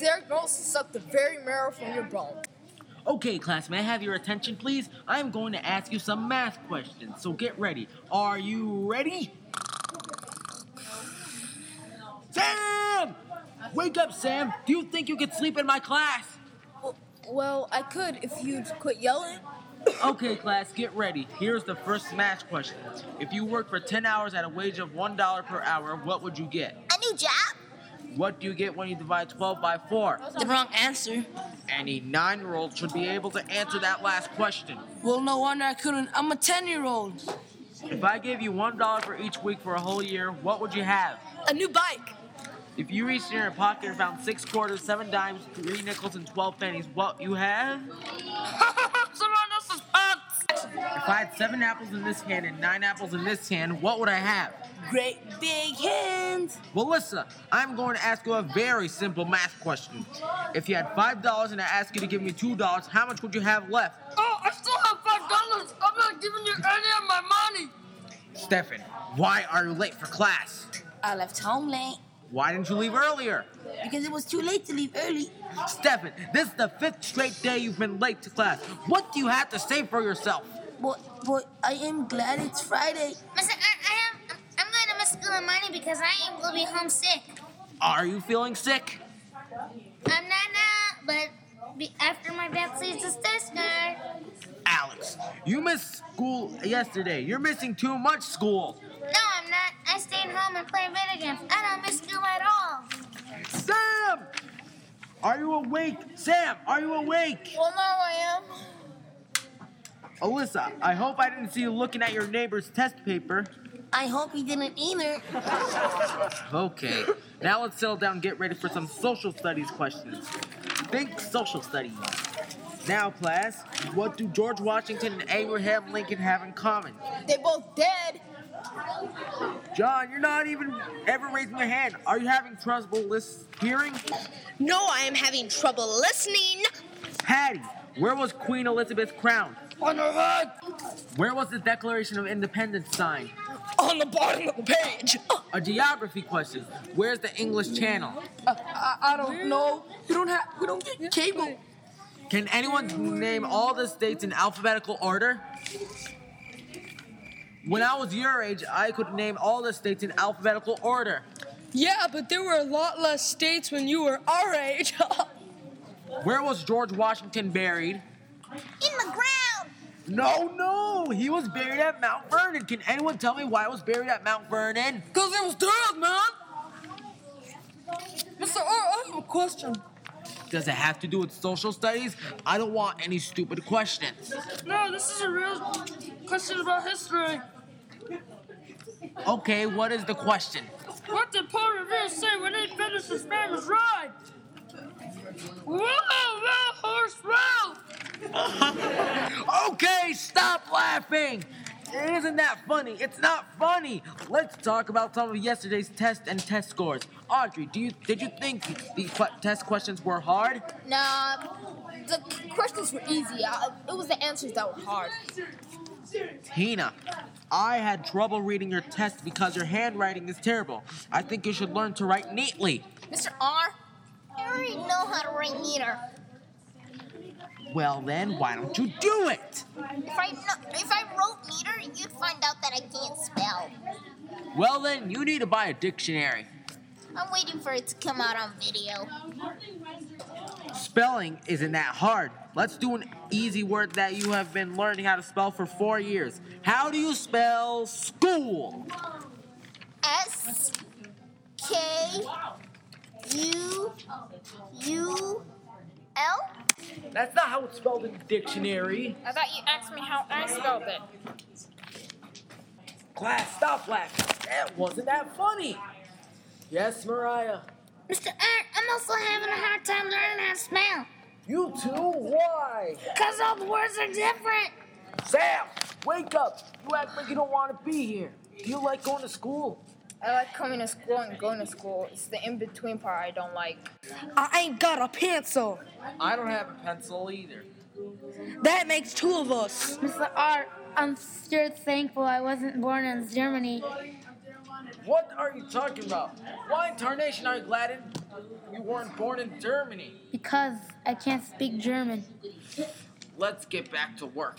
their goals to suck the very marrow from your bone. Okay, class, may I have your attention, please? I am going to ask you some math questions, so get ready. Are you ready? Sam! Wake up, Sam! Do you think you could sleep in my class? Well, I could if you'd quit yelling. Okay, class, get ready. Here's the first math question. If you worked for 10 hours at a wage of $1 per hour, what would you get? A new job? What do you get when you divide 12 by 4? The wrong answer. Any nine year old should be able to answer that last question. Well, no wonder I couldn't. I'm a 10 year old. If I gave you $1 for each week for a whole year, what would you have? A new bike. If you reached in your pocket and found six quarters, seven dimes, three nickels, and 12 pennies, what you have? Someone else's pants. If I had seven apples in this hand and nine apples in this hand, what would I have? Great big hands. Melissa, I'm going to ask you a very simple math question. If you had $5 and I asked you to give me $2, how much would you have left? Oh, I still have five dollars. I'm not giving you any of my money. Stefan, why are you late for class? I left home late Why didn't you leave earlier? because it was too late to leave early. Stefan, this is the fifth straight day you've been late to class. What do you have to say for yourself? But, but I am glad it's Friday. Mister, I, I am. I'm, I'm going to miss school on Monday because I am will be homesick. Are you feeling sick? I'm not now, but be, after my dad sees this test card. Alex, you missed school yesterday. You're missing too much school. No, I'm not. I stay at home and play video games. I don't miss school at all. Sam! Are you awake? Sam, are you awake? Well, now I am. Alyssa, I hope I didn't see you looking at your neighbor's test paper. I hope he didn't either. Okay, now let's settle down and get ready for some social studies questions. Think social studies. Now, class, what do George Washington and Abraham Lincoln have in common? They both dead. John, you're not even ever raising your hand. Are you having trouble lis- hearing? No, I am having trouble listening. Hattie, where was Queen Elizabeth crowned? On her head. Where was the Declaration of Independence signed? On the bottom of the page. A geography question. Where's the English Channel? Uh, I, I don't know. We don't have. We don't get cable. Can anyone name all the states in alphabetical order? When I was your age, I could name all the states in alphabetical order. Yeah, but there were a lot less states when you were our age. Where was George Washington buried? In the ground. No, no, he was buried at Mount Vernon. Can anyone tell me why he was buried at Mount Vernon? Because it was dead, man. Mr. R, oh, I have a question. Does it have to do with social studies? I don't want any stupid questions. No, this is a real question about history. Okay, what is the question? What did Paul Revere say when he finished his famous ride? Whoa, whoa, horse, whoa! Okay, stop laughing! Isn't that funny? It's not funny. Let's talk about some of yesterday's test and test scores. Audrey, do you did you think the que- test questions were hard? Nah, the questions were easy. Uh, It was the answers that were hard. Tina, I had trouble reading your test because your handwriting is terrible. I think you should learn to write neatly. Mr. R, already know how to write meter. Well then, why don't you do it? If I kno- if I wrote meter, you'd find out that I can't spell. Well then, you need to buy a dictionary. I'm waiting for it to come out on video. Spelling isn't that hard. Let's do an easy word that you have been learning how to spell for four years. How do you spell school? S K U U L. That's not how it's spelled in the dictionary. I thought you asked me how I spelled it. Class, stop laughing. That wasn't that funny. Yes, Mariah. Mr. R, I'm also having a hard time learning how to spell. You too? Why? Cause all the words are different. Sam, wake up. You act like you don't want to be here. Do you like going to school? I like coming to school and going to school. It's the in between part I don't like. I ain't got a pencil. I don't have a pencil either. That makes two of us. Mr. R, I'm sure thankful I wasn't born in Germany. What are you talking about? Why in tarnation are you glad you weren't born in Germany? Because I can't speak German. Let's get back to work.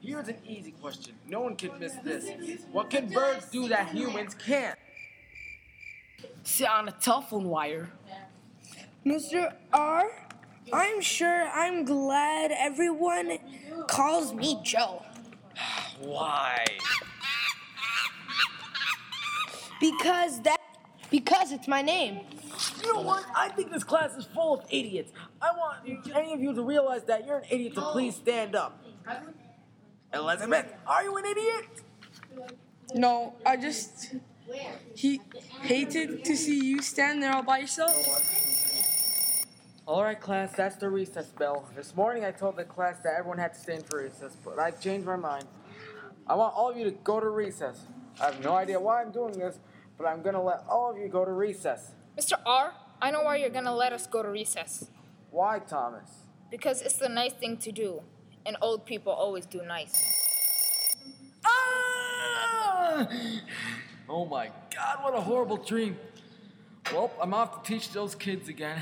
Here's an easy question. No one can miss this. What can birds do that humans can't? Sit on a telephone wire. Mr. R, I'm sure I'm glad everyone calls me Joe. Why? Because that because it's my name. You know what? I think this class is full of idiots. I want you, any of you to realize that you're an idiot, so please stand up. Elizabeth, are you an idiot? No, I just he hated to see you stand there all by yourself. All right, class, that's the recess bell. This morning I told the class that everyone had to stay in for recess, but I've changed my mind. I want all of you to go to recess. I have no idea why I'm doing this, but I'm gonna let all of you go to recess. Mr. R, I know why you're gonna let us go to recess. Why, Thomas? Because it's the nice thing to do, and old people always do nice. Ah! Oh my god, what a horrible dream. Well, I'm off to teach those kids again.